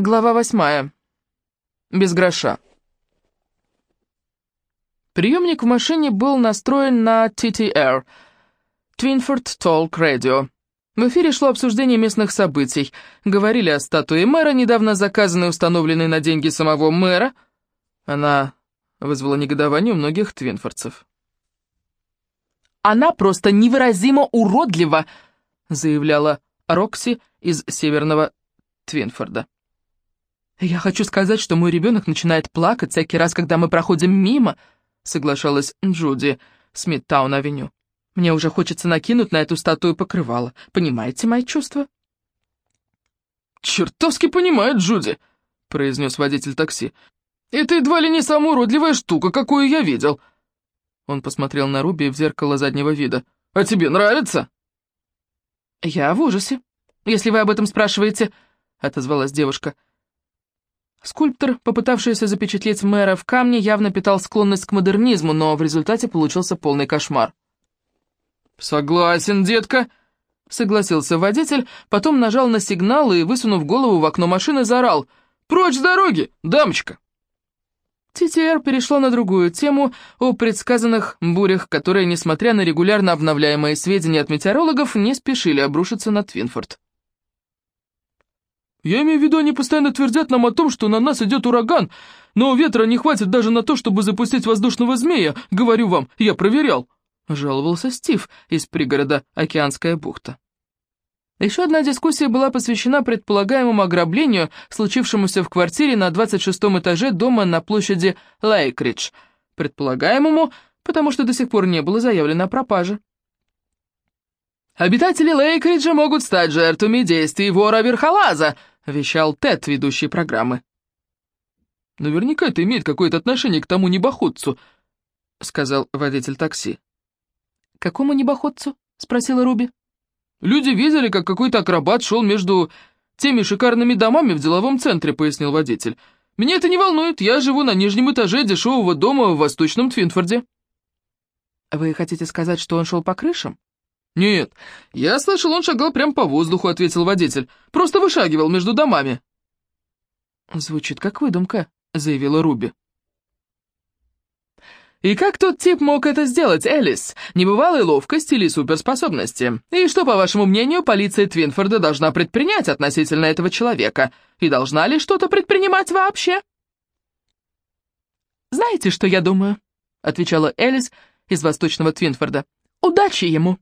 Глава восьмая. Без гроша. Приемник в машине был настроен на TTR, Twinford Talk Radio. В эфире шло обсуждение местных событий. Говорили о статуе мэра, недавно заказанной и установленной на деньги самого мэра. Она вызвала негодование у многих твинфордцев. «Она просто невыразимо уродлива», — заявляла Рокси из северного Твинфорда. «Я хочу сказать, что мой ребенок начинает плакать всякий раз, когда мы проходим мимо», — соглашалась Джуди Смиттаун-авеню. «Мне уже хочется накинуть на эту статую покрывало. Понимаете мои чувства?» «Чертовски понимает Джуди», — произнес водитель такси. «Это едва ли не самая уродливая штука, какую я видел». Он посмотрел на Руби в зеркало заднего вида. «А тебе нравится?» «Я в ужасе, если вы об этом спрашиваете», — отозвалась девушка. Скульптор, попытавшийся запечатлеть мэра в камне, явно питал склонность к модернизму, но в результате получился полный кошмар. «Согласен, детка», — согласился водитель, потом нажал на сигнал и, высунув голову в окно машины, заорал. «Прочь с дороги, дамочка!» ТТР перешла на другую тему о предсказанных бурях, которые, несмотря на регулярно обновляемые сведения от метеорологов, не спешили обрушиться на Твинфорд. «Я имею в виду, они постоянно твердят нам о том, что на нас идет ураган, но ветра не хватит даже на то, чтобы запустить воздушного змея, говорю вам, я проверял», — жаловался Стив из пригорода Океанская бухта. Еще одна дискуссия была посвящена предполагаемому ограблению, случившемуся в квартире на 26-м этаже дома на площади Лейкридж. Предполагаемому, потому что до сих пор не было заявлено о пропаже. «Обитатели Лейкриджа могут стать жертвами действий вора-верхолаза», — вещал Тед, ведущий программы. «Наверняка это имеет какое-то отношение к тому небоходцу», — сказал водитель такси. «К какому небоходцу?» — спросила Руби. «Люди видели, как какой-то акробат шел между теми шикарными домами в деловом центре», — пояснил водитель. «Меня это не волнует, я живу на нижнем этаже дешевого дома в Восточном Твинфорде». «Вы хотите сказать, что он шел по крышам?» «Нет, я слышал, он шагал прямо по воздуху», — ответил водитель. «Просто вышагивал между домами». «Звучит как выдумка», — заявила Руби. «И как тот тип мог это сделать, Элис? Небывалой ловкости или суперспособности? И что, по вашему мнению, полиция Твинфорда должна предпринять относительно этого человека? И должна ли что-то предпринимать вообще?» «Знаете, что я думаю?» — отвечала Элис из Восточного Твинфорда. «Удачи ему!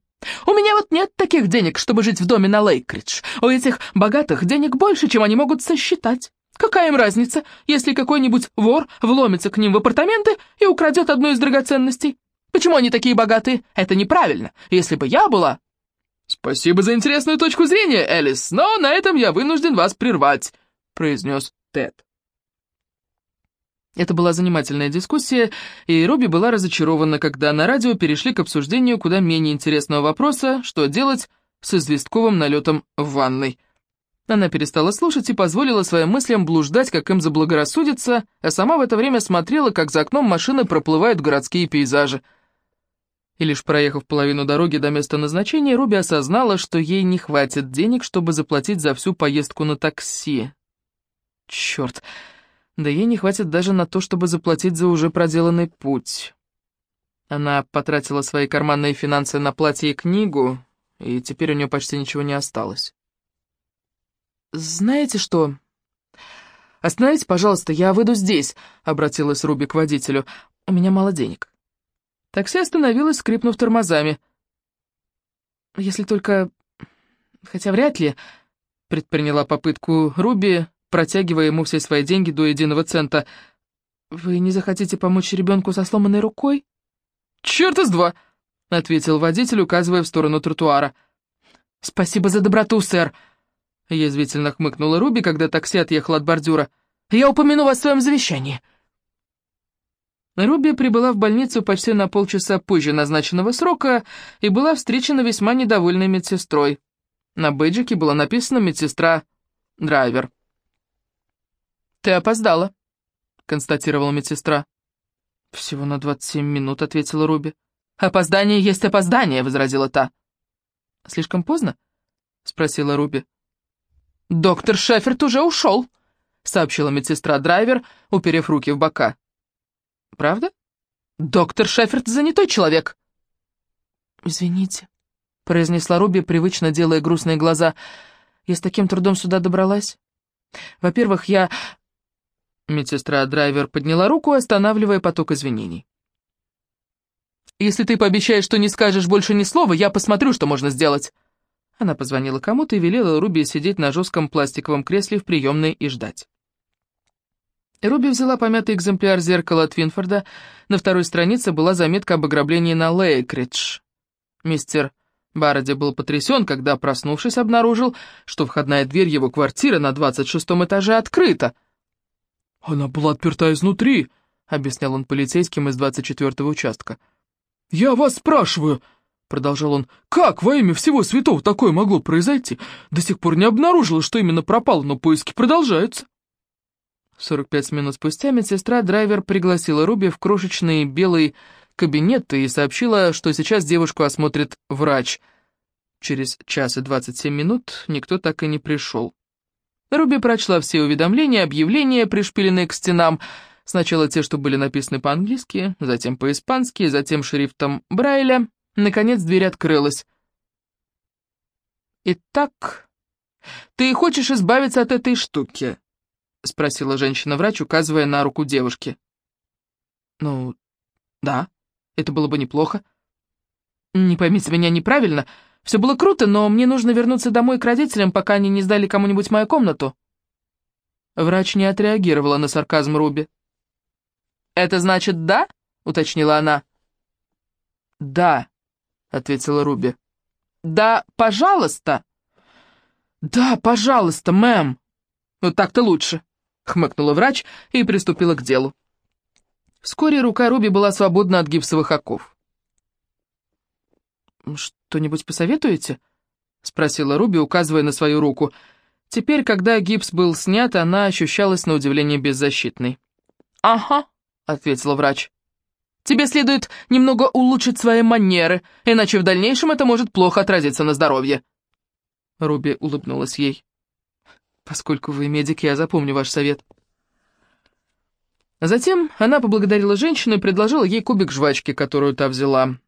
У меня вот нет таких денег, чтобы жить в доме на Лейкридж. У этих богатых денег больше, чем они могут сосчитать. Какая им разница, если какой-нибудь вор вломится к ним в апартаменты и украдет одну из драгоценностей? Почему они такие богатые? Это неправильно. Если бы я была...» «Спасибо за интересную точку зрения, Элис, но на этом я вынужден вас прервать», — произнес Тед. Это была занимательная дискуссия, и Робби была разочарована, когда на радио перешли к обсуждению куда менее интересного вопроса, что делать с известковым налетом в ванной. Она перестала слушать и позволила своим мыслям блуждать, как им заблагорассудится, а сама в это время смотрела, как за окном машины проплывают городские пейзажи. И лишь проехав половину дороги до места назначения, Руби осознала, что ей не хватит денег, чтобы заплатить за всю поездку на такси. Черт, да ей не хватит даже на то, чтобы заплатить за уже проделанный путь. Она потратила свои карманные финансы на платье и книгу, и теперь у нее почти ничего не осталось. «Знаете что? Остановите, пожалуйста, я выйду здесь», — обратилась Руби к водителю. «У меня мало денег». Такси остановилось, скрипнув тормозами. «Если только... Хотя вряд ли...» — предприняла попытку Руби, протягивая ему все свои деньги до единого цента. «Вы не захотите помочь ребенку со сломанной рукой?» «Черт из два!» — ответил водитель, указывая в сторону тротуара. «Спасибо за доброту, сэр!» Язвительно хмыкнула Руби, когда такси отъехало от бордюра. «Я упомяну вас в своем завещании». Руби прибыла в больницу почти на полчаса позже назначенного срока и была встречена весьма недовольной медсестрой. На бейджике было написано «Медсестра Драйвер». «Ты опоздала», — констатировала медсестра. «Всего на двадцать семь минут», — ответила Руби. «Опоздание есть опоздание», — возразила та. «Слишком поздно?» — спросила Руби. «Доктор Шеферт уже ушел», сообщила медсестра Драйвер, уперев руки в бока. «Правда? Доктор Шеффорд занятой человек». «Извините», — произнесла Руби, привычно делая грустные глаза. «Я с таким трудом сюда добралась. Во-первых, я...» Медсестра Драйвер подняла руку, останавливая поток извинений. «Если ты пообещаешь, что не скажешь больше ни слова, я посмотрю, что можно сделать». Она позвонила кому-то и велела Руби сидеть на жестком пластиковом кресле в приемной и ждать. Руби взяла помятый экземпляр зеркала Твинфорда. На второй странице была заметка об ограблении на Лейкридж. Мистер Бароди был потрясен, когда, проснувшись, обнаружил, что входная дверь его квартиры на 26 этаже открыта. «Она была отперта изнутри», — объяснял он полицейским из 24-го участка. «Я вас спрашиваю», — продолжал он, — «как во имя всего святого такое могло произойти? До сих пор не обнаружилось, что именно пропало, но поиски продолжаются». 45 минут спустя медсестра Драйвер пригласила Руби в крошечный белый кабинет и сообщила, что сейчас девушку осмотрит врач. Через час и 27 минут никто так и не пришел. Руби прочла все уведомления, объявления, пришпиленные к стенам, сначала те, что были написаны по-английски, затем по-испански, затем шрифтом Брайля, Наконец дверь открылась. «Итак, ты хочешь избавиться от этой штуки?» — спросила женщина-врач, указывая на руку девушки. «Ну, да, это было бы неплохо. Не поймите меня неправильно, все было круто, но мне нужно вернуться домой к родителям, пока они не сдали кому-нибудь мою комнату». Врач не отреагировала на сарказм Руби. «Это значит «да»?» — уточнила она. «Да», — ответила Руби. «Да, пожалуйста!» «Да, пожалуйста, мэм!» «Вот так-то лучше», — хмыкнула врач и приступила к делу. Вскоре рука Руби была свободна от гипсовых оков. «Что-нибудь посоветуете?» — спросила Руби, указывая на свою руку. Теперь, когда гипс был снят, она ощущалась на удивление беззащитной. «Ага», — ответила врач. Тебе следует немного улучшить свои манеры, иначе в дальнейшем это может плохо отразиться на здоровье». Руби улыбнулась ей. «Поскольку вы медик, я запомню ваш совет». Затем она поблагодарила женщину и предложила ей кубик жвачки, которую та взяла.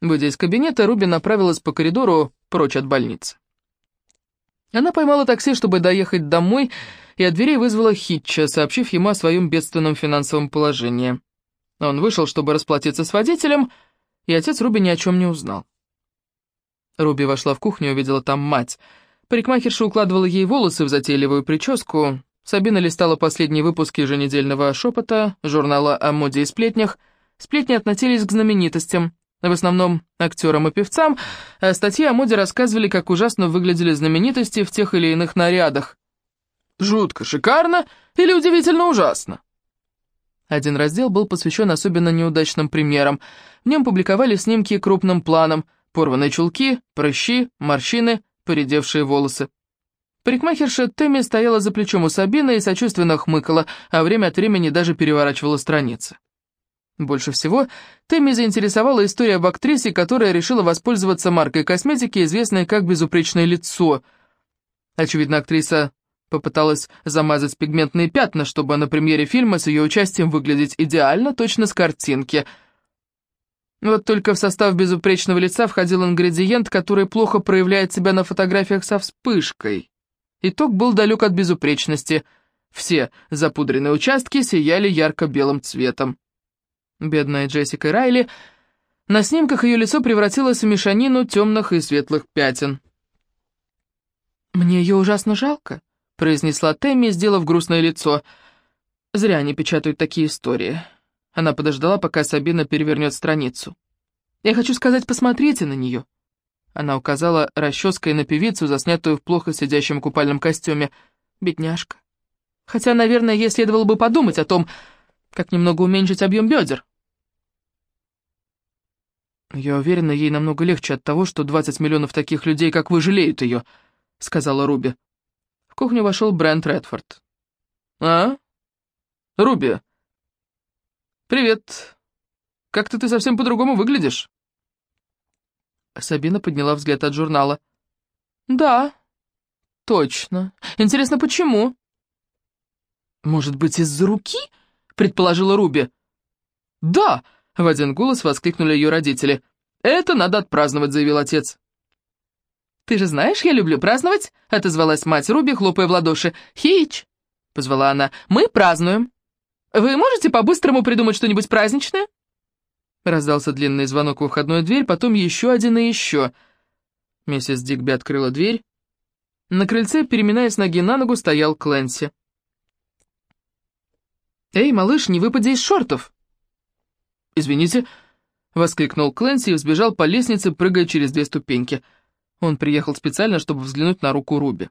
Выйдя из кабинета, Руби направилась по коридору прочь от больницы. Она поймала такси, чтобы доехать домой, и от дверей вызвала Хитча, сообщив ему о своем бедственном финансовом положении. Он вышел, чтобы расплатиться с водителем, и отец Руби ни о чем не узнал. Руби вошла в кухню и увидела там мать. Парикмахерша укладывала ей волосы в затейливую прическу. Сабина листала последние выпуски еженедельного «Шепота», журнала о моде и сплетнях. Сплетни относились к знаменитостям, в основном актерам и певцам, а статьи о моде рассказывали, как ужасно выглядели знаменитости в тех или иных нарядах. Жутко шикарно или удивительно ужасно? Один раздел был посвящен особенно неудачным примерам. В нем публиковали снимки крупным планом, порванные чулки, прыщи, морщины, поредевшие волосы. Парикмахерша Тэмми стояла за плечом у Сабины и сочувственно хмыкала, а время от времени даже переворачивала страницы. Больше всего Тэмми заинтересовала история об актрисе, которая решила воспользоваться маркой косметики, известной как «безупречное лицо». Очевидно, актриса Попыталась замазать пигментные пятна, чтобы на премьере фильма с ее участием выглядеть идеально, точно с картинки. Вот только в состав безупречного лица входил ингредиент, который плохо проявляет себя на фотографиях со вспышкой. Итог был далек от безупречности. Все запудренные участки сияли ярко-белым цветом. Бедная Джессика Райли... На снимках ее лицо превратилось в мешанину темных и светлых пятен. «Мне ее ужасно жалко», произнесла Тэмми, сделав грустное лицо. «Зря они печатают такие истории». Она подождала, пока Сабина перевернет страницу. «Я хочу сказать, посмотрите на нее». Она указала расческой на певицу, заснятую в плохо сидящем купальном костюме. «Бедняжка. Хотя, наверное, ей следовало бы подумать о том, как немного уменьшить объем бедер». «Я уверена, ей намного легче от того, что 20 миллионов таких людей, как вы, жалеют ее», — сказала Руби кухню вошел Брент Редфорд. «А? Руби?» «Привет. Как-то ты совсем по-другому выглядишь». Сабина подняла взгляд от журнала. «Да, точно. Интересно, почему?» «Может быть, из-за руки?» — предположила Руби. «Да!» — в один голос воскликнули ее родители. «Это надо отпраздновать», — заявил отец. «Ты же знаешь, я люблю праздновать», — отозвалась мать Руби, хлопая в ладоши. «Хич!» — позвала она. «Мы празднуем. Вы можете по-быстрому придумать что-нибудь праздничное?» Раздался длинный звонок в входную дверь, потом еще один и еще. Миссис Дигби открыла дверь. На крыльце, переминаясь ноги на ногу, стоял Клэнси. «Эй, малыш, не выпади из шортов!» «Извините», — воскликнул Клэнси и взбежал по лестнице, прыгая через две ступеньки. Он приехал специально, чтобы взглянуть на руку Руби.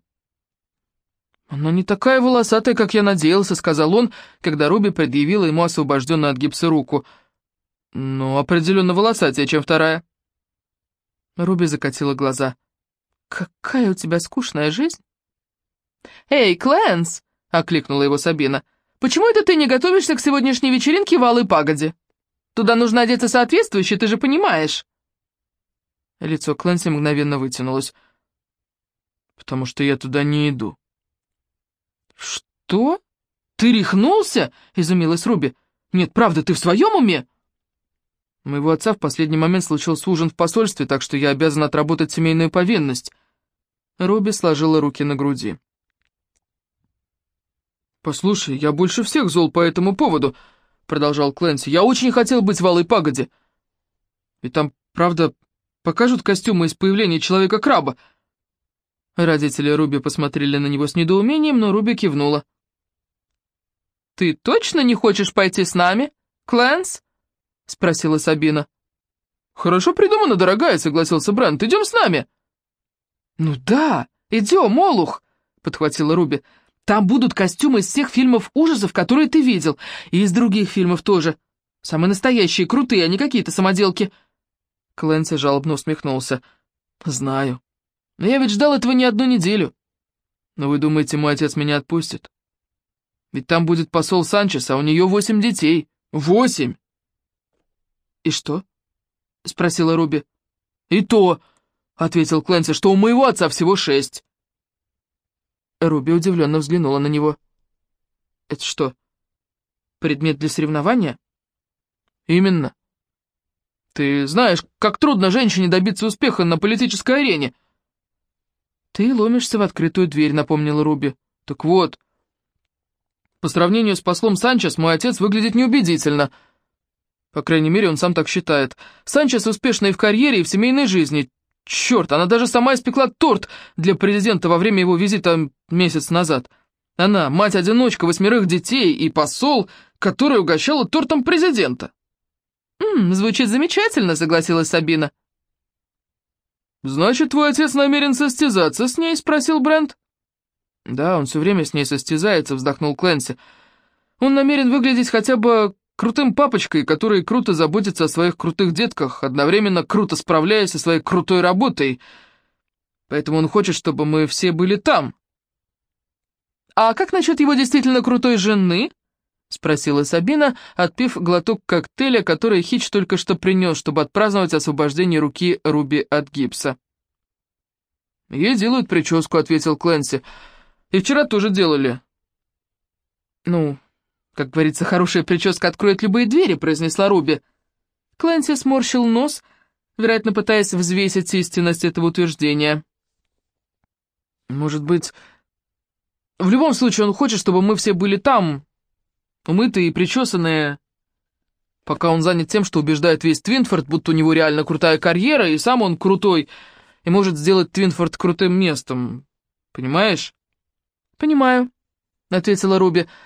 «Она не такая волосатая, как я надеялся», — сказал он, когда Руби предъявила ему освобожденную от гипса руку. «Ну, определенно волосатее, чем вторая». Руби закатила глаза. «Какая у тебя скучная жизнь!» «Эй, Клэнс!» — окликнула его Сабина. «Почему это ты не готовишься к сегодняшней вечеринке в Алой Пагоде? Туда нужно одеться соответствующе, ты же понимаешь!» Лицо Клэнси мгновенно вытянулось. «Потому что я туда не иду». «Что? Ты рехнулся?» — изумилась Руби. «Нет, правда, ты в своем уме?» моего отца в последний момент случился ужин в посольстве, так что я обязан отработать семейную повинность. Руби сложила руки на груди. «Послушай, я больше всех зол по этому поводу», — продолжал Клэнси. «Я очень хотел быть в Алой Пагоде. И там, правда, покажут костюмы из появления Человека-краба». Родители Руби посмотрели на него с недоумением, но Руби кивнула. «Ты точно не хочешь пойти с нами, Клэнс?» — спросила Сабина. «Хорошо придумано, дорогая», — согласился Брент. «Идем с нами». «Ну да, идем, Олух», — подхватила Руби. «Там будут костюмы из всех фильмов ужасов, которые ты видел, и из других фильмов тоже. Самые настоящие, крутые, а не какие-то самоделки». Клэнси жалобно усмехнулся. «Знаю. Но я ведь ждал этого не одну неделю. Но вы думаете, мой отец меня отпустит? Ведь там будет посол Санчес, а у нее восемь детей. Восемь!» «И что?» — спросила Руби. «И то», — ответил Клэнси, — «что у моего отца всего шесть». Руби удивленно взглянула на него. «Это что, предмет для соревнования?» «Именно. Ты знаешь, как трудно женщине добиться успеха на политической арене». «Ты ломишься в открытую дверь», — напомнила Руби. «Так вот, по сравнению с послом Санчес, мой отец выглядит неубедительно», — по крайней мере, он сам так считает. Санчес успешный в карьере и в семейной жизни. Черт, она даже сама испекла торт для президента во время его визита месяц назад. Она мать-одиночка восьмерых детей и посол, который угощала тортом президента. «М -м, «Звучит замечательно», — согласилась Сабина. «Значит, твой отец намерен состязаться с ней?» — спросил Брент. «Да, он все время с ней состязается», — вздохнул Клэнси. «Он намерен выглядеть хотя бы крутым папочкой, который круто заботится о своих крутых детках, одновременно круто справляясь со своей крутой работой. Поэтому он хочет, чтобы мы все были там. «А как насчет его действительно крутой жены?» — спросила Сабина, отпив глоток коктейля, который Хич только что принес, чтобы отпраздновать освобождение руки Руби от гипса. «Ей делают прическу», — ответил Клэнси. «И вчера тоже делали». «Ну, «Как говорится, хорошая прическа откроет любые двери», — произнесла Руби. Клэнси сморщил нос, вероятно, пытаясь взвесить истинность этого утверждения. «Может быть, в любом случае он хочет, чтобы мы все были там, умытые и причесанные, пока он занят тем, что убеждает весь Твинфорд, будто у него реально крутая карьера, и сам он крутой, и может сделать Твинфорд крутым местом. Понимаешь?» «Понимаю», — ответила Руби, —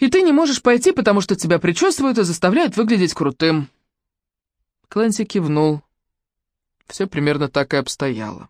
и ты не можешь пойти, потому что тебя причесывают и заставляют выглядеть крутым». Клэнси кивнул. Все примерно так и обстояло.